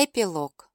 Эпилог.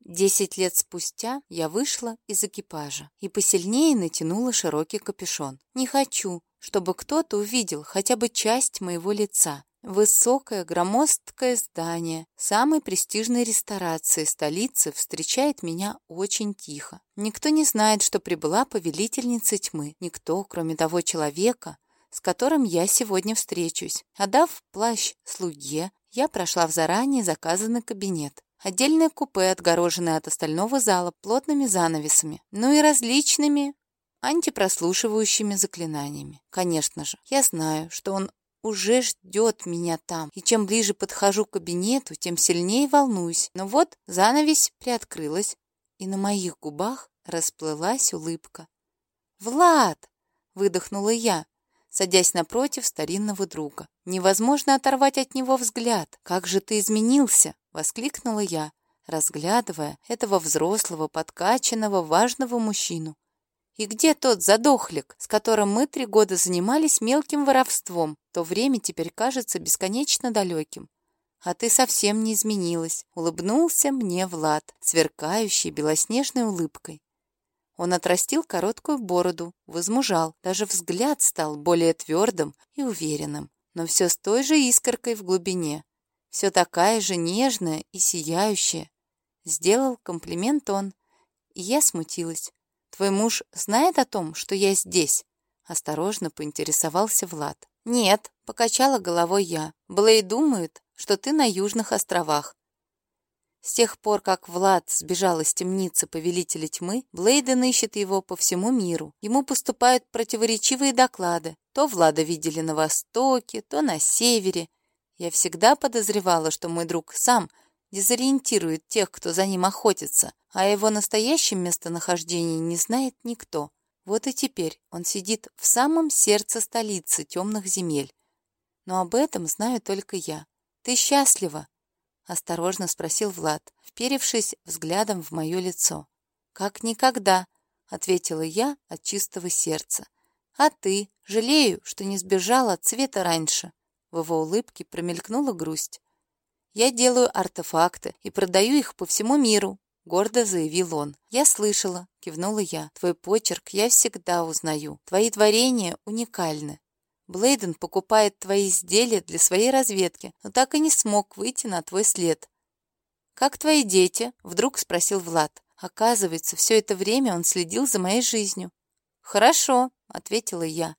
Десять лет спустя я вышла из экипажа и посильнее натянула широкий капюшон. Не хочу, чтобы кто-то увидел хотя бы часть моего лица. Высокое, громоздкое здание самой престижной ресторации столицы встречает меня очень тихо. Никто не знает, что прибыла повелительница тьмы. Никто, кроме того человека, с которым я сегодня встречусь. Отдав плащ слуге, я прошла в заранее заказанный кабинет. Отдельное купе, отгороженное от остального зала плотными занавесами, ну и различными антипрослушивающими заклинаниями. Конечно же, я знаю, что он уже ждет меня там, и чем ближе подхожу к кабинету, тем сильнее волнуюсь. Но вот занавесь приоткрылась, и на моих губах расплылась улыбка. «Влад!» — выдохнула я, садясь напротив старинного друга. Невозможно оторвать от него взгляд. «Как же ты изменился!» — воскликнула я, разглядывая этого взрослого, подкачанного, важного мужчину. И где тот задохлик, с которым мы три года занимались мелким воровством? То время теперь кажется бесконечно далеким. А ты совсем не изменилась, улыбнулся мне Влад, сверкающий белоснежной улыбкой. Он отрастил короткую бороду, возмужал, даже взгляд стал более твердым и уверенным, но все с той же искоркой в глубине, все такая же нежная и сияющая. Сделал комплимент он, и я смутилась. «Твой муж знает о том, что я здесь?» Осторожно поинтересовался Влад. «Нет», — покачала головой я. «Блей думает, что ты на Южных островах». С тех пор, как Влад сбежал из темницы Повелителя Тьмы, Блейден ищет его по всему миру. Ему поступают противоречивые доклады. То Влада видели на Востоке, то на Севере. Я всегда подозревала, что мой друг сам дезориентирует тех, кто за ним охотится, а его настоящем местонахождении не знает никто. Вот и теперь он сидит в самом сердце столицы темных земель. Но об этом знаю только я. Ты счастлива? Осторожно спросил Влад, вперевшись взглядом в мое лицо. Как никогда, ответила я от чистого сердца. А ты? Жалею, что не сбежала от цвета раньше. В его улыбке промелькнула грусть. Я делаю артефакты и продаю их по всему миру, — гордо заявил он. «Я слышала», — кивнула я. «Твой почерк я всегда узнаю. Твои творения уникальны. Блейден покупает твои изделия для своей разведки, но так и не смог выйти на твой след». «Как твои дети?» — вдруг спросил Влад. Оказывается, все это время он следил за моей жизнью. «Хорошо», — ответила я.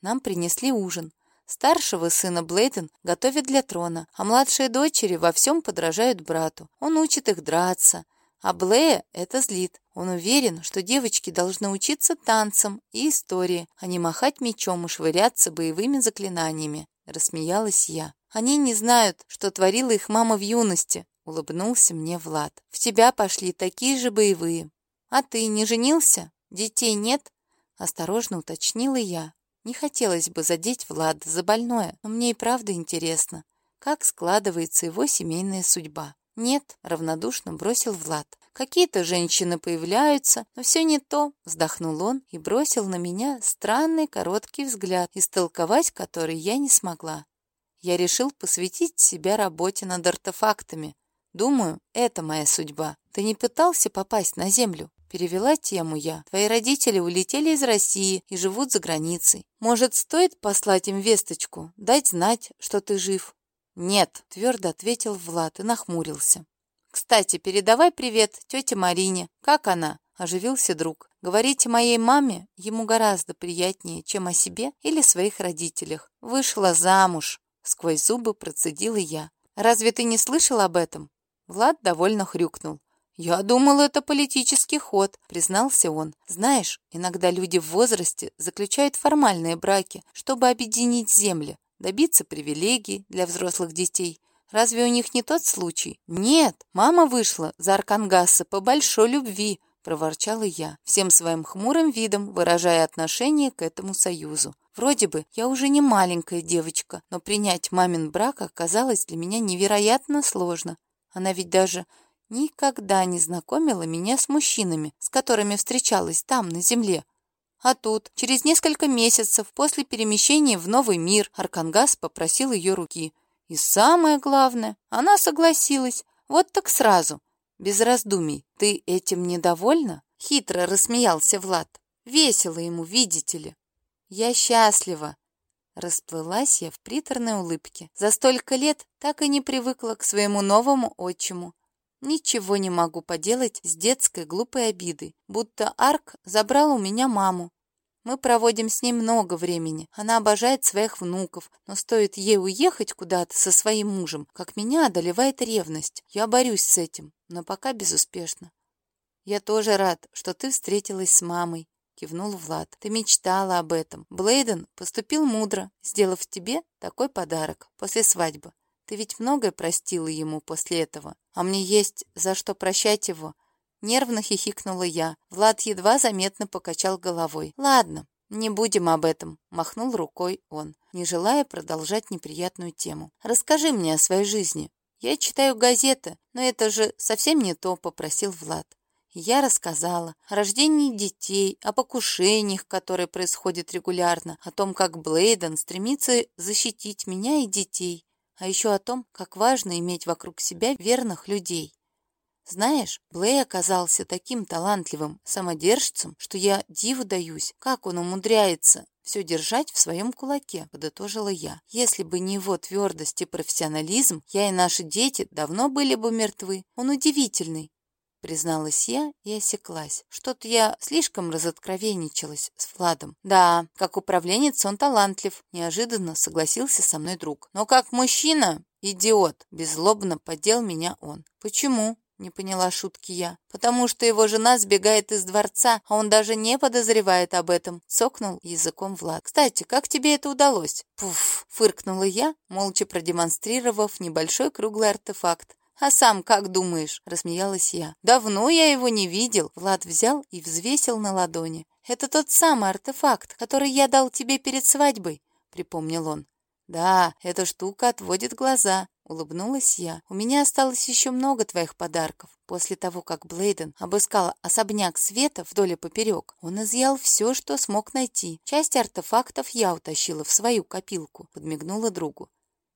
Нам принесли ужин. Старшего сына Блейден готовят для трона, а младшие дочери во всем подражают брату. Он учит их драться, а Блея это злит. Он уверен, что девочки должны учиться танцам и истории, а не махать мечом и швыряться боевыми заклинаниями. Рассмеялась я. Они не знают, что творила их мама в юности, улыбнулся мне Влад. В тебя пошли такие же боевые. А ты не женился? Детей нет? Осторожно уточнила я. Не хотелось бы задеть Влада за больное, но мне и правда интересно, как складывается его семейная судьба. «Нет», — равнодушно бросил Влад. «Какие-то женщины появляются, но все не то», — вздохнул он и бросил на меня странный короткий взгляд, истолковать который я не смогла. Я решил посвятить себя работе над артефактами. Думаю, это моя судьба. Ты не пытался попасть на Землю? Перевела тему я. Твои родители улетели из России и живут за границей. Может, стоит послать им весточку, дать знать, что ты жив? «Нет», — твердо ответил Влад и нахмурился. «Кстати, передавай привет тете Марине. Как она?» — оживился друг. «Говорите моей маме, ему гораздо приятнее, чем о себе или своих родителях. Вышла замуж», — сквозь зубы процедила я. «Разве ты не слышал об этом?» Влад довольно хрюкнул. «Я думал, это политический ход», — признался он. «Знаешь, иногда люди в возрасте заключают формальные браки, чтобы объединить земли добиться привилегий для взрослых детей. Разве у них не тот случай? Нет, мама вышла за Аркангаса по большой любви, проворчала я, всем своим хмурым видом выражая отношение к этому союзу. Вроде бы я уже не маленькая девочка, но принять мамин брак оказалось для меня невероятно сложно. Она ведь даже никогда не знакомила меня с мужчинами, с которыми встречалась там, на земле. А тут, через несколько месяцев после перемещения в новый мир, Аркангас попросил ее руки. И самое главное, она согласилась. Вот так сразу, без раздумий. Ты этим недовольна? Хитро рассмеялся Влад. Весело ему, видите ли. Я счастлива. Расплылась я в приторной улыбке. За столько лет так и не привыкла к своему новому отчиму. Ничего не могу поделать с детской глупой обидой, будто Арк забрал у меня маму. Мы проводим с ней много времени. Она обожает своих внуков, но стоит ей уехать куда-то со своим мужем, как меня одолевает ревность. Я борюсь с этим, но пока безуспешно. Я тоже рад, что ты встретилась с мамой, кивнул Влад. Ты мечтала об этом. Блейден поступил мудро, сделав тебе такой подарок после свадьбы. Ты ведь многое простила ему после этого, а мне есть за что прощать его. Нервно хихикнула я. Влад едва заметно покачал головой. Ладно, не будем об этом, махнул рукой он, не желая продолжать неприятную тему. Расскажи мне о своей жизни. Я читаю газеты, но это же совсем не то, попросил Влад. Я рассказала о рождении детей, о покушениях, которые происходят регулярно, о том, как Блейден стремится защитить меня и детей, а еще о том, как важно иметь вокруг себя верных людей. Знаешь, Блей оказался таким талантливым самодержцем, что я диву даюсь, как он умудряется все держать в своем кулаке, подытожила я. Если бы не его твердость и профессионализм, я и наши дети давно были бы мертвы. Он удивительный, призналась я и осеклась. Что-то я слишком разоткровенничалась с Владом. Да, как управленец он талантлив, неожиданно согласился со мной друг. Но как мужчина, идиот, беззлобно поддел меня он. Почему? Не поняла шутки я. Потому что его жена сбегает из дворца, а он даже не подозревает об этом. Цокнул языком Влад. Кстати, как тебе это удалось? Пуф, фыркнула я, молча продемонстрировав небольшой круглый артефакт. «А сам как думаешь?» – рассмеялась я. «Давно я его не видел». Влад взял и взвесил на ладони. «Это тот самый артефакт, который я дал тебе перед свадьбой», – припомнил он. «Да, эта штука отводит глаза», — улыбнулась я. «У меня осталось еще много твоих подарков. После того, как Блейден обыскал особняк Света вдоль и поперек, он изъял все, что смог найти. Часть артефактов я утащила в свою копилку», — подмигнула другу.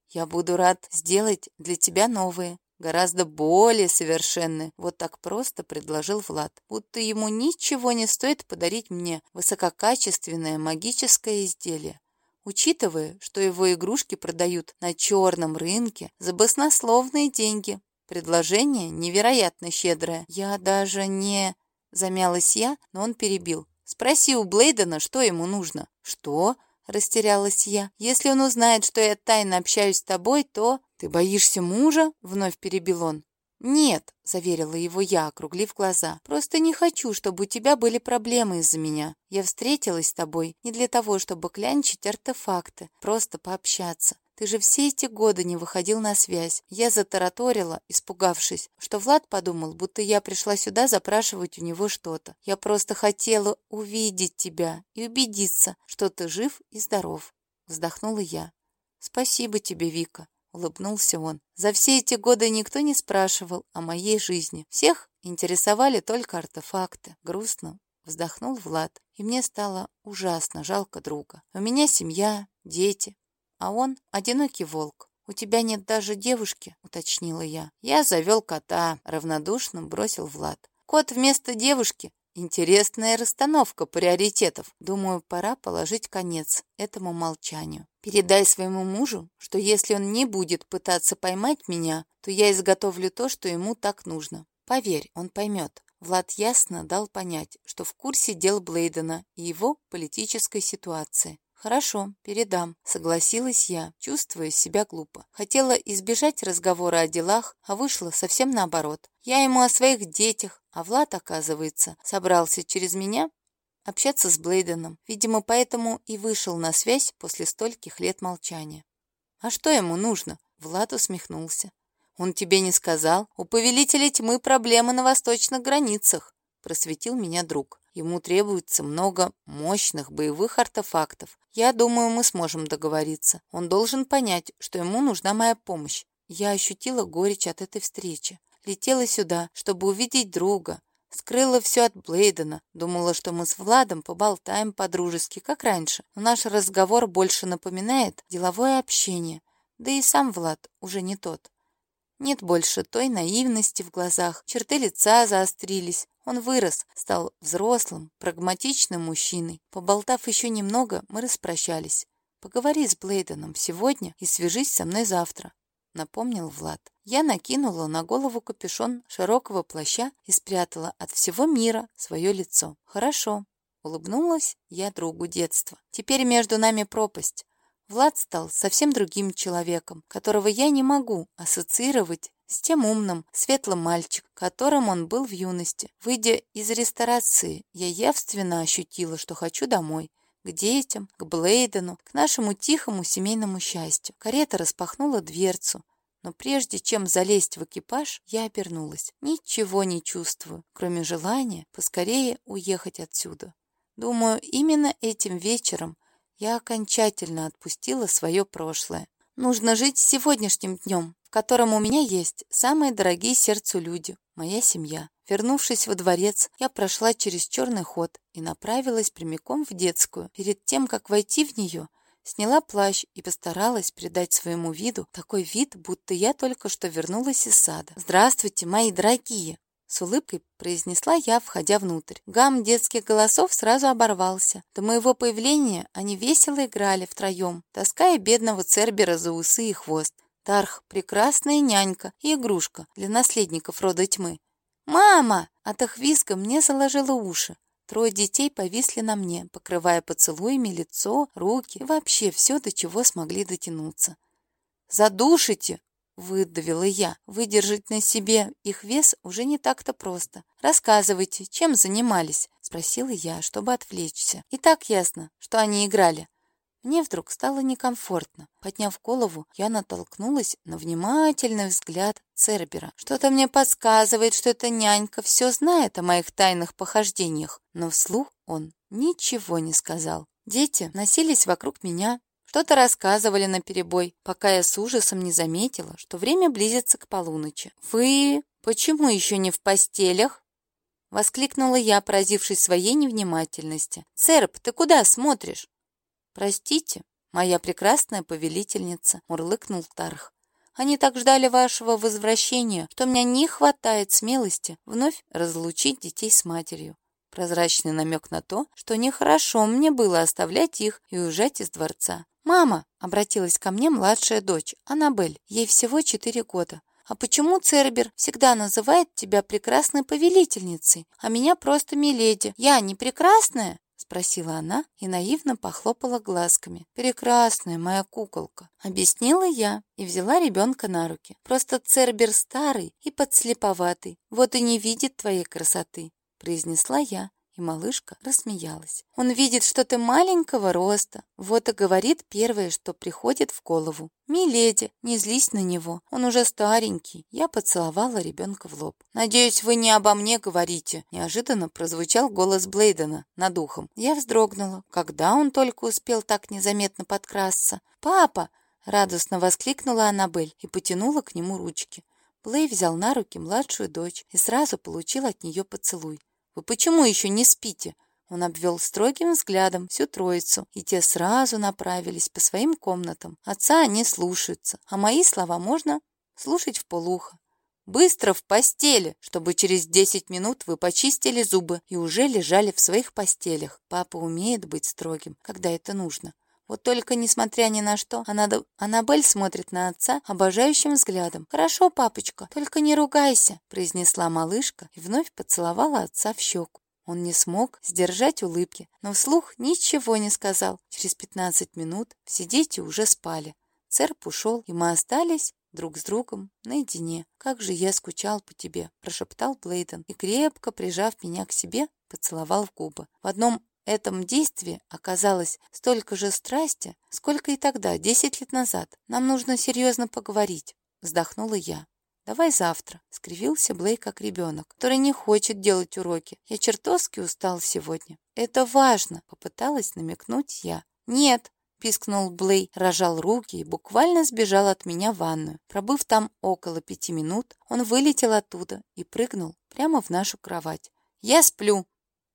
«Я буду рад сделать для тебя новые гораздо более совершенны. Вот так просто предложил Влад. Будто ему ничего не стоит подарить мне высококачественное магическое изделие. Учитывая, что его игрушки продают на черном рынке за баснословные деньги. Предложение невероятно щедрое. Я даже не... Замялась я, но он перебил. Спроси у Блейдена, что ему нужно. Что? Растерялась я. Если он узнает, что я тайно общаюсь с тобой, то... «Ты боишься мужа?» — вновь перебил он. «Нет», — заверила его я, округлив глаза. «Просто не хочу, чтобы у тебя были проблемы из-за меня. Я встретилась с тобой не для того, чтобы клянчить артефакты, просто пообщаться. Ты же все эти годы не выходил на связь. Я затараторила, испугавшись, что Влад подумал, будто я пришла сюда запрашивать у него что-то. Я просто хотела увидеть тебя и убедиться, что ты жив и здоров. Вздохнула я. Спасибо тебе, Вика улыбнулся он. За все эти годы никто не спрашивал о моей жизни. Всех интересовали только артефакты. Грустно вздохнул Влад, и мне стало ужасно жалко друга. У меня семья, дети, а он одинокий волк. «У тебя нет даже девушки», — уточнила я. «Я завел кота», — равнодушно бросил Влад. «Кот вместо девушки Интересная расстановка приоритетов. Думаю, пора положить конец этому молчанию. Передай своему мужу, что если он не будет пытаться поймать меня, то я изготовлю то, что ему так нужно. Поверь, он поймет. Влад ясно дал понять, что в курсе дел Блейдена и его политической ситуации. «Хорошо, передам», — согласилась я, чувствуя себя глупо. Хотела избежать разговора о делах, а вышло совсем наоборот. Я ему о своих детях, а Влад, оказывается, собрался через меня общаться с Блейденом. Видимо, поэтому и вышел на связь после стольких лет молчания. «А что ему нужно?» — Влад усмехнулся. «Он тебе не сказал? У повелителя тьмы проблемы на восточных границах», — просветил меня друг. Ему требуется много мощных боевых артефактов. Я думаю, мы сможем договориться. Он должен понять, что ему нужна моя помощь. Я ощутила горечь от этой встречи. Летела сюда, чтобы увидеть друга. Скрыла все от Блейдена. Думала, что мы с Владом поболтаем по-дружески, как раньше. Но наш разговор больше напоминает деловое общение. Да и сам Влад уже не тот. Нет больше той наивности в глазах, черты лица заострились. Он вырос, стал взрослым, прагматичным мужчиной. Поболтав еще немного, мы распрощались. «Поговори с Блейденом сегодня и свяжись со мной завтра», — напомнил Влад. Я накинула на голову капюшон широкого плаща и спрятала от всего мира свое лицо. «Хорошо», — улыбнулась я другу детства. «Теперь между нами пропасть. Влад стал совсем другим человеком, которого я не могу ассоциировать с тем умным, светлым мальчиком, которым он был в юности. Выйдя из ресторации, я явственно ощутила, что хочу домой, к детям, к Блейдену, к нашему тихому семейному счастью. Карета распахнула дверцу, но прежде чем залезть в экипаж, я обернулась. Ничего не чувствую, кроме желания поскорее уехать отсюда. Думаю, именно этим вечером я окончательно отпустила свое прошлое. Нужно жить сегодняшним днем, котором у меня есть самые дорогие сердцу люди, моя семья. Вернувшись во дворец, я прошла через черный ход и направилась прямиком в детскую. Перед тем, как войти в нее, сняла плащ и постаралась придать своему виду такой вид, будто я только что вернулась из сада. «Здравствуйте, мои дорогие!» С улыбкой произнесла я, входя внутрь. Гам детских голосов сразу оборвался. До моего появления они весело играли втроем, таская бедного Цербера за усы и хвост. Тарх — прекрасная нянька и игрушка для наследников рода тьмы. «Мама!» От их визга мне заложило уши. Трое детей повисли на мне, покрывая поцелуями лицо, руки и вообще все, до чего смогли дотянуться. «Задушите!» Выдавила я. Выдержать на себе их вес уже не так-то просто. «Рассказывайте, чем занимались?» Спросила я, чтобы отвлечься. И так ясно, что они играли. Мне вдруг стало некомфортно. Подняв голову, я натолкнулась на внимательный взгляд Цербера. Что-то мне подсказывает, что эта нянька все знает о моих тайных похождениях. Но вслух он ничего не сказал. Дети носились вокруг меня, что-то рассказывали наперебой, пока я с ужасом не заметила, что время близится к полуночи. «Вы почему еще не в постелях?» Воскликнула я, поразившись своей невнимательности. «Церп, ты куда смотришь?» «Простите, моя прекрасная повелительница», — мурлыкнул Тарх. «Они так ждали вашего возвращения, что мне не хватает смелости вновь разлучить детей с матерью прозрачный намек на то, что нехорошо мне было оставлять их и уезжать из дворца. «Мама!» — обратилась ко мне младшая дочь, Аннабель, ей всего четыре года. «А почему Цербер всегда называет тебя прекрасной повелительницей, а меня просто миледи? Я не прекрасная?» — спросила она и наивно похлопала глазками. «Прекрасная моя куколка», — объяснила я и взяла ребенка на руки. «Просто Цербер старый и подслеповатый, вот и не видит твоей красоты», — произнесла я и малышка рассмеялась. «Он видит, что ты маленького роста. Вот и говорит первое, что приходит в голову. «Миледи, не злись на него. Он уже старенький». Я поцеловала ребенка в лоб. «Надеюсь, вы не обо мне говорите». Неожиданно прозвучал голос Блейдена над ухом. Я вздрогнула. Когда он только успел так незаметно подкрасться? «Папа!» — радостно воскликнула Аннабель и потянула к нему ручки. Блей взял на руки младшую дочь и сразу получил от нее поцелуй. Вы почему еще не спите?» Он обвел строгим взглядом всю троицу, и те сразу направились по своим комнатам. Отца они слушаются, а мои слова можно слушать в полухо. «Быстро в постели, чтобы через десять минут вы почистили зубы и уже лежали в своих постелях. Папа умеет быть строгим, когда это нужно. Вот только, несмотря ни на что, Анна... Аннабель смотрит на отца обожающим взглядом. «Хорошо, папочка, только не ругайся», — произнесла малышка и вновь поцеловала отца в щеку. Он не смог сдержать улыбки, но вслух ничего не сказал. Через пятнадцать минут все дети уже спали. Церп ушел, и мы остались друг с другом наедине. «Как же я скучал по тебе!» – прошептал Блейден и, крепко прижав меня к себе, поцеловал в губы. В одном этом действии оказалось столько же страсти, сколько и тогда, десять лет назад. Нам нужно серьезно поговорить, вздохнула я. «Давай завтра», — скривился Блей как ребенок, который не хочет делать уроки. «Я чертовски устал сегодня». «Это важно», — попыталась намекнуть я. «Нет», — пискнул Блей, рожал руки и буквально сбежал от меня в ванную. Пробыв там около пяти минут, он вылетел оттуда и прыгнул прямо в нашу кровать. «Я сплю»,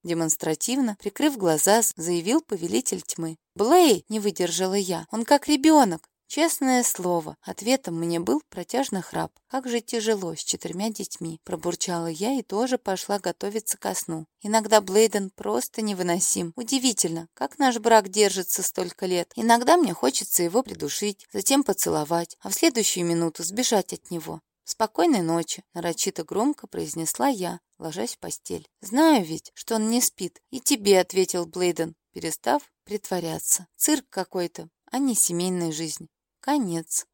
Демонстративно, прикрыв глаза, заявил повелитель тьмы. «Блей!» — не выдержала я. «Он как ребенок. Честное слово, ответом мне был протяжный храп. Как же тяжело с четырьмя детьми. Пробурчала я и тоже пошла готовиться ко сну. Иногда Блейден просто невыносим. Удивительно, как наш брак держится столько лет. Иногда мне хочется его придушить, затем поцеловать, а в следующую минуту сбежать от него. «Спокойной ночи», — нарочито громко произнесла я, ложась в постель. «Знаю ведь, что он не спит. И тебе», — ответил Блейден, перестав притворяться. «Цирк какой-то, а не семейная жизнь». Конец.